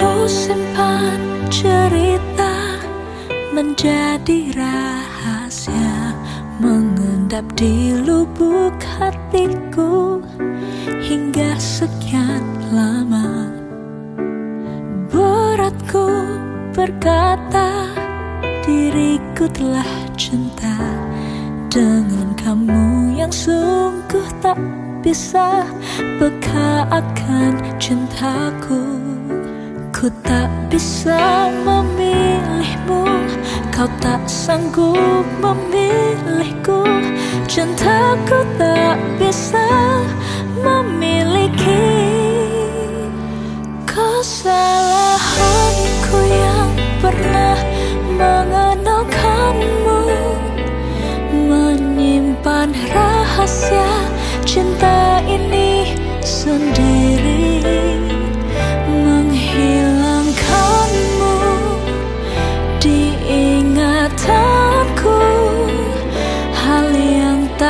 Ku simpan cerita menjadi rahasia Mengendap di lubuk hatiku hingga sekian lama. Beratku berkata diriku telah cinta Dengan kamu yang sungguh tak bisa peka akan cintaku Ku tak bisa memilihmu. Kau tak sanggup memilihku. Cintaku tak bisa memiliki. Kesalahanku yang pernah mengenalkanmu. Menyimpan rahasia cinta ini sendiri.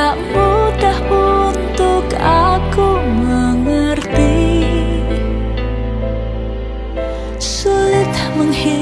tak mudah untuk aku mengerti. Sulit menghilangkan